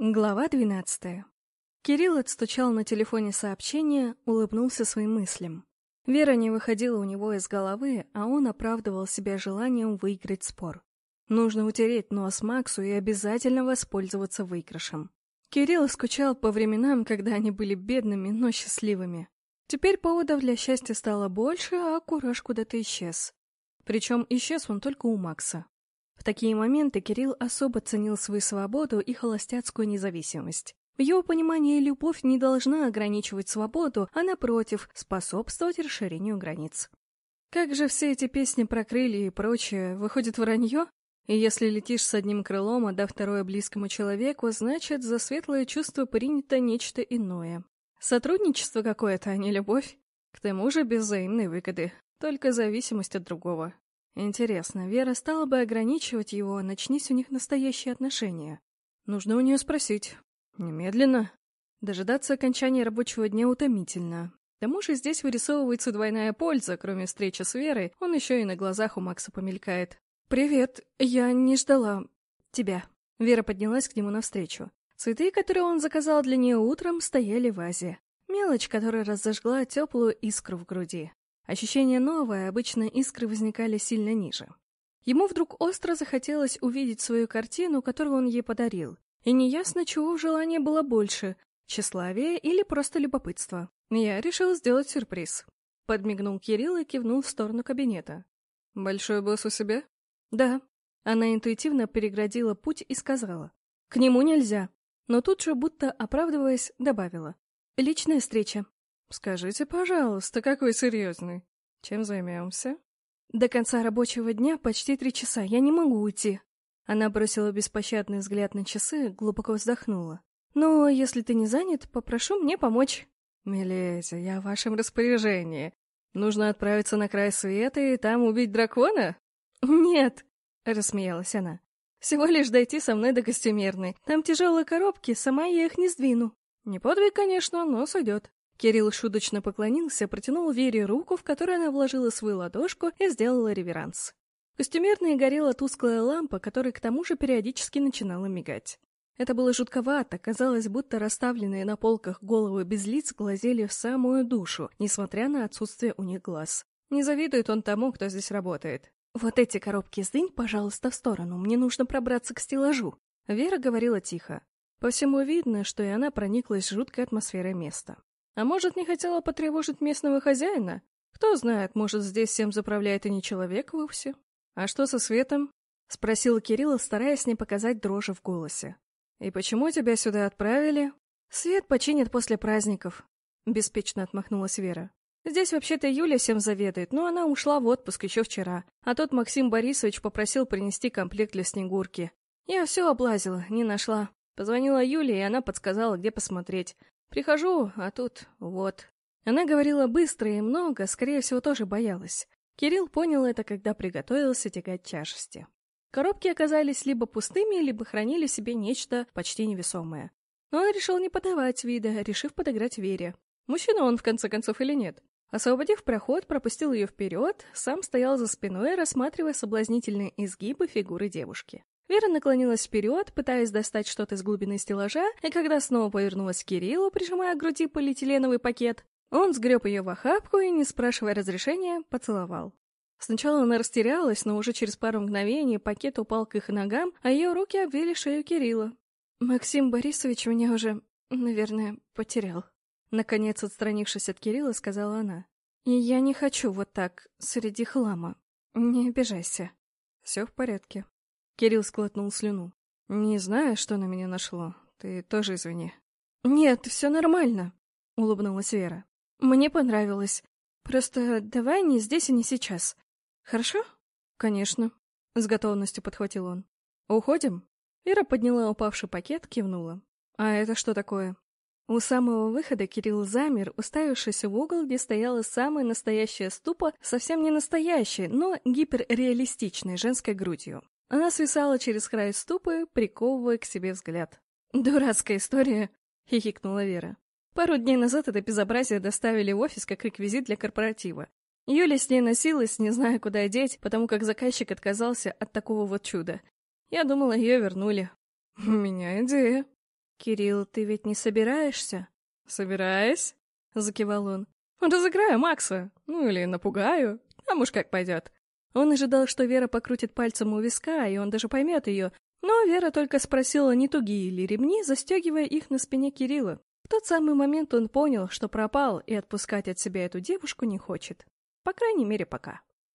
Глава двенадцатая. Кирилл отстучал на телефоне сообщение, улыбнулся своим мыслям. Вера не выходила у него из головы, а он оправдывал себя желанием выиграть спор. Нужно утереть нос Максу и обязательно воспользоваться выигрышем. Кирилл скучал по временам, когда они были бедными, но счастливыми. Теперь поводов для счастья стало больше, а кураж куда-то исчез. Причем исчез он только у Макса. В такие моменты Кирилл особо ценил свою свободу и холостяцкую независимость. В его понимании любовь не должна ограничивать свободу, а, напротив, способствовать расширению границ. Как же все эти песни про крылья и прочее, выходит вранье? И если летишь с одним крылом, отдав второе близкому человеку, значит, за светлое чувство принято нечто иное. Сотрудничество какое-то, а не любовь. К тому же без взаимной выгоды, только зависимость от другого. Интересно, Вера стала бы ограничивать его, начнись у них настоящие отношения. Нужно у нее спросить. Немедленно. Дожидаться окончания рабочего дня утомительно. К тому же здесь вырисовывается двойная польза, кроме встречи с Верой, он еще и на глазах у Макса помелькает. «Привет, я не ждала тебя». Вера поднялась к нему навстречу. Цветы, которые он заказал для нее утром, стояли в вазе. Мелочь, которая разожгла теплую искру в груди. Ощущение новое, обычно искры возникали сильно ниже. Ему вдруг остро захотелось увидеть свою картину, которую он ей подарил. И неясно, чего в желании было больше — тщеславие или просто любопытство. Я решил сделать сюрприз. Подмигнул Кирилл и кивнул в сторону кабинета. «Большой босс у себя?» «Да». Она интуитивно переградила путь и сказала. «К нему нельзя». Но тут же, будто оправдываясь, добавила. «Личная встреча. «Скажите, пожалуйста, какой серьезный. Чем займемся?» «До конца рабочего дня почти три часа, я не могу уйти». Она бросила беспощадный взгляд на часы, глубоко вздохнула. «Но если ты не занят, попрошу мне помочь». «Миледи, я в вашем распоряжении. Нужно отправиться на край света и там убить дракона?» «Нет», — рассмеялась она. «Всего лишь дойти со мной до костюмерной. Там тяжелые коробки, сама я их не сдвину». «Не подвиг, конечно, но сойдет». Кирилл шуточно поклонился, протянул Вере руку, в которую она вложила свою ладошку и сделала реверанс. Костюмерной горела тусклая лампа, которая к тому же периодически начинала мигать. Это было жутковато, казалось, будто расставленные на полках головы без лиц глазели в самую душу, несмотря на отсутствие у них глаз. Не завидует он тому, кто здесь работает. «Вот эти коробки сдынь, пожалуйста, в сторону, мне нужно пробраться к стеллажу». Вера говорила тихо. По всему видно, что и она прониклась жуткой атмосферой места. А может, не хотела потревожить местного хозяина? Кто знает, может, здесь всем заправляет и не человек вовсе? А что со светом? Спросила Кирилла, стараясь не показать дрожи в голосе. И почему тебя сюда отправили? Свет починят после праздников. Беспечно отмахнулась Вера. Здесь вообще-то Юля всем заведует, но она ушла в отпуск еще вчера. А тот Максим Борисович попросил принести комплект для Снегурки. Я все облазила, не нашла. Позвонила Юле, и она подсказала, где посмотреть. Прихожу, а тут вот. Она говорила быстро и много, скорее всего, тоже боялась. Кирилл понял это, когда приготовился тягать тяжести. Коробки оказались либо пустыми, либо хранили в себе нечто почти невесомое. Но он решил не подавать вида, решив подыграть Вере. Мужчина он, в конце концов, или нет? Освободив проход, пропустил ее вперед, сам стоял за спиной, рассматривая соблазнительные изгибы фигуры девушки. Вера наклонилась вперед, пытаясь достать что-то из глубины стеллажа, и когда снова повернулась к Кириллу, прижимая к груди полиэтиленовый пакет, он сгреб ее в охапку и, не спрашивая разрешения, поцеловал. Сначала она растерялась, но уже через пару мгновений пакет упал к их ногам, а ее руки обвили шею Кирилла. «Максим Борисович меня уже, наверное, потерял». Наконец, отстранившись от Кирилла, сказала она. «И я не хочу вот так, среди хлама. Не обижайся». «Все в порядке», Кирилл склотнул слюну. «Не знаю, что на меня нашло. Ты тоже извини». «Нет, все нормально», — улыбнулась Вера. «Мне понравилось. Просто давай не здесь и не сейчас. Хорошо?» «Конечно», — с готовностью подхватил он. «Уходим?» Вера подняла упавший пакет, кивнула. «А это что такое?» У самого выхода Кирилл замер, уставившись в угол, где стояла самая настоящая ступа, совсем не настоящая, но гиперреалистичной женской грудью. Она свисала через край ступы, приковывая к себе взгляд. «Дурацкая история», — хихикнула Вера. Пару дней назад это безобразие доставили в офис как реквизит для корпоратива. Юля с ней носилась, не зная, куда деть, потому как заказчик отказался от такого вот чуда. Я думала, ее вернули. «У меня идея». «Кирилл, ты ведь не собираешься?» «Собираюсь?» — закивал он. «Разыграю Макса. Ну или напугаю. А муж как пойдет». Он ожидал, что Вера покрутит пальцем у виска, и он даже поймет ее, но Вера только спросила, не тугие ли ремни, застегивая их на спине Кирилла. В тот самый момент он понял, что пропал и отпускать от себя эту девушку не хочет. По крайней мере, пока.